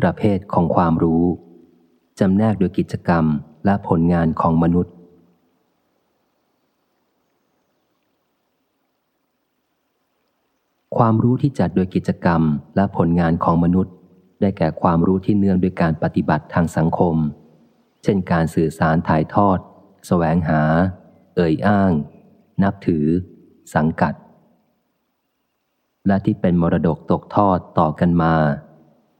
ประเภทของความรู้จำแนกโดยกิจกรรมและผลงานของมนุษย์ ความรู้ที่จัดโดยกิจกรรมและผลงานของมนุษย์ ได้แก่ความรู้ที่เนื่องด้วยการปฏิบัติทางสังคม เช่นการสื่อสารถ่ายทอดแสวงหา เอ่ยอ้าง นับถือ สังกัด และที่เป็นมรดกตกทอดต่อกันมา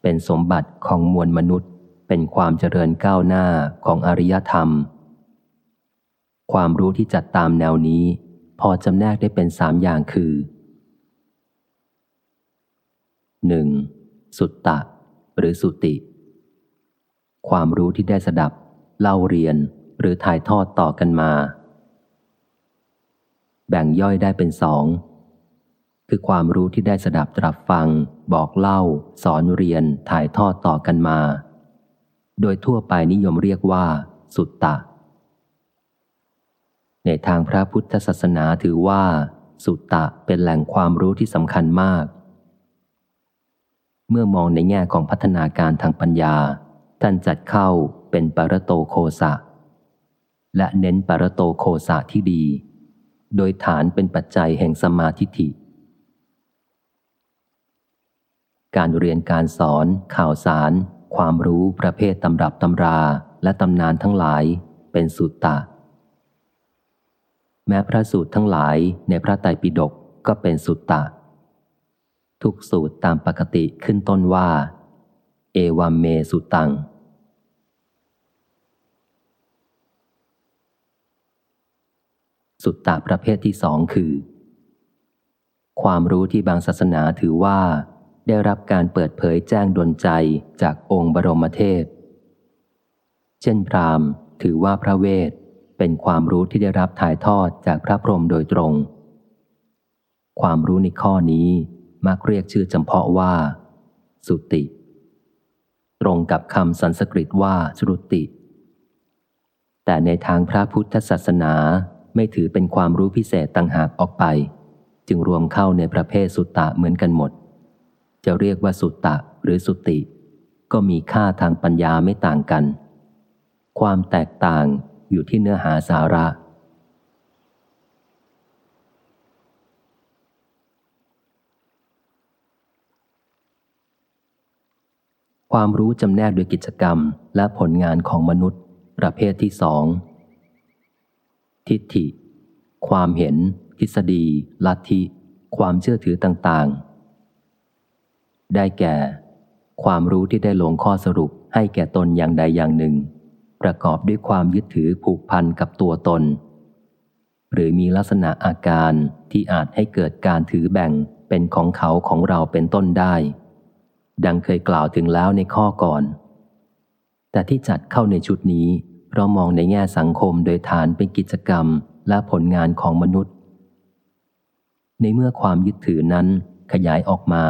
เป็นสมบัติของมวลมนุษย์ เป็นความเจริญก้าวหน้าของอริยธรรม ความรู้ที่จัดตามแนวนี้ พอจำแนกได้เป็นสามอย่างคือ 1. สุตตะ หรือสุติ ความรู้ที่ได้สดับ เล่าเรียนหรือถ่ายทอดต่อกันมา แบ่งย่อยได้เป็นสอง คือความรู้ที่ได้สดับตรับฟัง บอกเล่า สอนเรียน ถ่ายทอดต่อกันมา โดยทั่วไปนิยมเรียกว่า สุตตะ ในทางพระพุทธศาสนาถือว่า สุตตะเป็นแหล่งความรู้ที่สำคัญมาก เมื่อมองในแง่ของพัฒนาการทางปัญญา ท่านจัดเข้าเป็นปรโตโคสะ และเน้นปรโตโคสะที่ดี โดยฐานเป็นปัจจัยแห่งสมาธิิ การเรียนการสอน ข่าวสาร ความรู้ประเภทตำรับตำราและตำนานทั้งหลายเป็นสุตตะ แม้พระสูตรทั้งหลายในพระไตรปิฎกก็เป็นสุตตะ ทุกสูตรตามปกติขึ้นต้นว่า เอวัมเมสุตัง สุตตะประเภทที่สองคือ ความรู้ที่บางศาสนาถือว่า ได้รับการเปิดเผยแจ้งดลใจจากองค์บรมเทพเช่นพรามถือว่าพระเวทเป็นความรู้ที่ได้รับถ่ายทอดจากพระพรหมโดยตรง ความรู้ในข้อนี้มักเรียกชื่อจำเพาะว่า สุติ ตรงกับคำสันสกฤตว่าสรุติ แต่ในทางพระพุทธศาสนาไม่ถือเป็นความรู้พิเศษต่างหากออกไป จึงรวมเข้าในประเภทสุตตะเหมือนกันหมด จะเรียกว่าสุตตะหรือสุติ ก็มีค่าทางปัญญาไม่ต่างกัน ความแตกต่างอยู่ที่เนื้อหาสาระ ความรู้จำแนกโดยกิจกรรมและผลงานของมนุษย์ ประเภทที่สอง ทิฏฐิ ความเห็น ทฤษฎี ลัทธิ ความเชื่อถือต่างๆ ได้แก่ ความรู้ที่ได้ลงข้อสรุปให้แก่ตนอย่างใดอย่างหนึ่ง ประกอบด้วยความยึดถือผูกพันกับตัวตน หรือมีลักษณะอาการที่อาจให้เกิดการถือแบ่งเป็นของเขาของเราเป็นต้นได้ ดังเคยกล่าวถึงแล้วในข้อก่อน แต่ที่จัดเข้าในชุดนี้ เพราะมองในแง่สังคมโดยฐานเป็นกิจกรรมและผลงานของมนุษย์ ในเมื่อความยึดถือนั้นขยายออกมา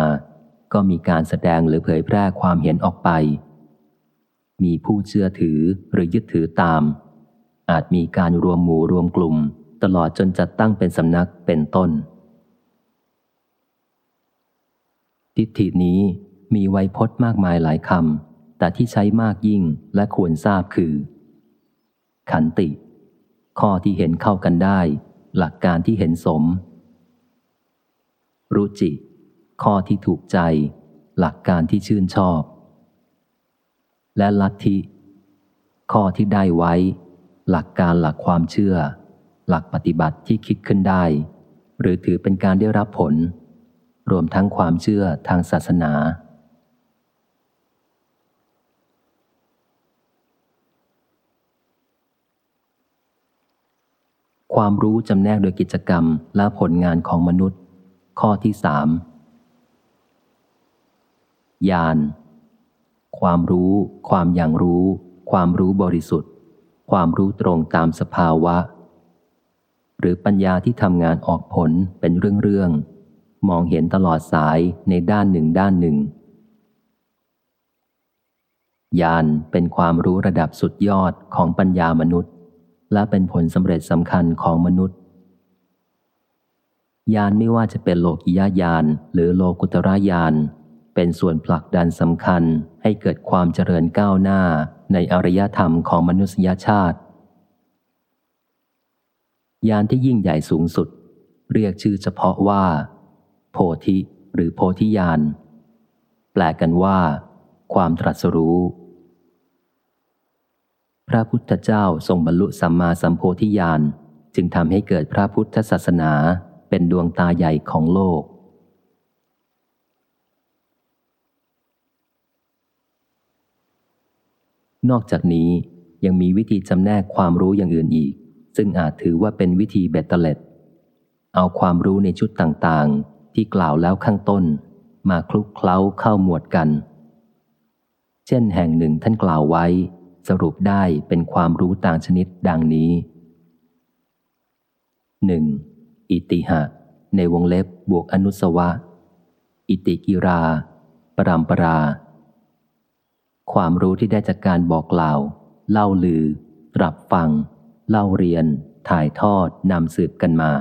ก็มีการแสดงหรือเผยแพร่ความเห็นออกไป มีผู้เชื่อถือหรือยึดถือตาม อาจมีการรวมหมู่รวมกลุ่ม ตลอดจนจัดตั้งเป็นสำนักเป็นต้น ทิฏฐินี้มีไวพจน์มากมายหลายคำ แต่ที่ใช้มากยิ่งและควรทราบคือ ขันติ ข้อที่เห็นเข้ากันได้ หลักการที่เห็นสม รุจิ ข้อที่ถูกใจ หลักการที่ชื่นชอบ และลัทธิ ข้อที่ได้ไว้ หลักการหลักความเชื่อ หลักปฏิบัติที่คิดขึ้นได้ หรือถือเป็นการได้รับผล รวมทั้งความเชื่อทางศาสนา ความรู้จำแนกโดยกิจกรรมและผลงานของมนุษย์ ข้อที่สาม ญาณ ความรู้ ความอย่างรู้ ความรู้บริสุทธิ์ ความรู้ตรงตามสภาวะ หรือปัญญาที่ทำงานออกผลเป็นเรื่องๆ มองเห็นตลอดสายในด้านหนึ่งด้านหนึ่ง ญาณเป็นความรู้ระดับสุดยอดของปัญญามนุษย์ และเป็นผลสำเร็จสำคัญของมนุษย์ยานไม่ว่าจะเป็นโลกิยาญาณหรือโลกุตระยาน เป็นส่วนผลักดันสำคัญให้เกิดความเจริญก้าวหน้าในอารยธรรมของมนุษยชาติ ยานที่ยิ่งใหญ่สูงสุด เรียกชื่อเฉพาะว่า โพธิหรือโพธิญาณแปลกันว่า ความตรัสรู้ พระพุทธเจ้าทรงบรรลุสัมมาสัมโพธิญาณจึงทำให้เกิดพระพุทธศาสนาเป็นดวงตาใหญ่ของโลก นอกจากนี้ยังมีวิธีจำแนกความรู้อย่างอื่นอีก ซึ่งอาจถือว่าเป็นวิธีเบตเตเล็ด เอาความรู้ในชุดต่างๆ ที่กล่าวแล้วข้างต้น มาคลุกเคล้าเข้าหมวดกัน เช่นแห่งหนึ่งท่านกล่าวไว้ สรุปได้เป็นความรู้ต่างชนิดดังนี้ 1. อิติหะ ในวงเล็บบวกอนุสวะ อิติกิรา ปรามปรา ความรู้ที่ได้จากการบอกกล่าว เล่าลือ ตรับฟัง เล่าเรียน ถ่ายทอดนำสืบกันมา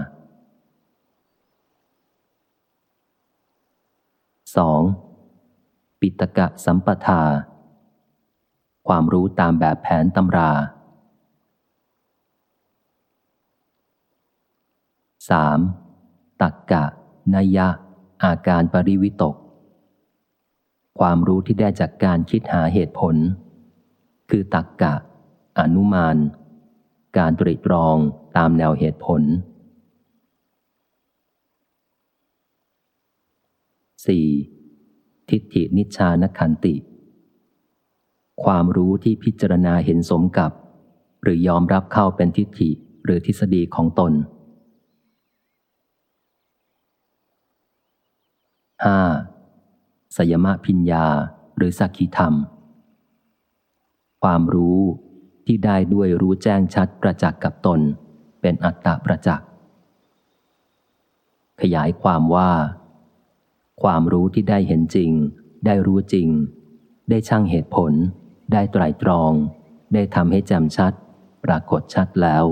2. ปิตกะสัมปทา ความรู้ตามแบบแผนตำรา 3. ตักกะ นยะ อาการปริวิตก ความรู้ที่ได้จากการคิดหาเหตุผล คือตักกะ อนุมาน การตรีตรองตามแนวเหตุผล 4. ทิฏฐินิชานขันติ ความรู้ที่พิจารณาเห็นสมกับ หรือยอมรับเข้าเป็นทิฏฐิหรือทฤษฎีของตน 5. สยมะพิญญาหรือสักขิธรรม ความรู้ที่ได้ด้วยรู้แจ้งชัดประจักษ์กับตน เป็นอัตตาประจักษ์ ขยายความว่า ความรู้ที่ได้เห็นจริง ได้รู้จริง ได้ช่างเหตุผล ได้ไตรตรอง ได้ทำให้แจ่มชัด ปรากฏชัดแล้ว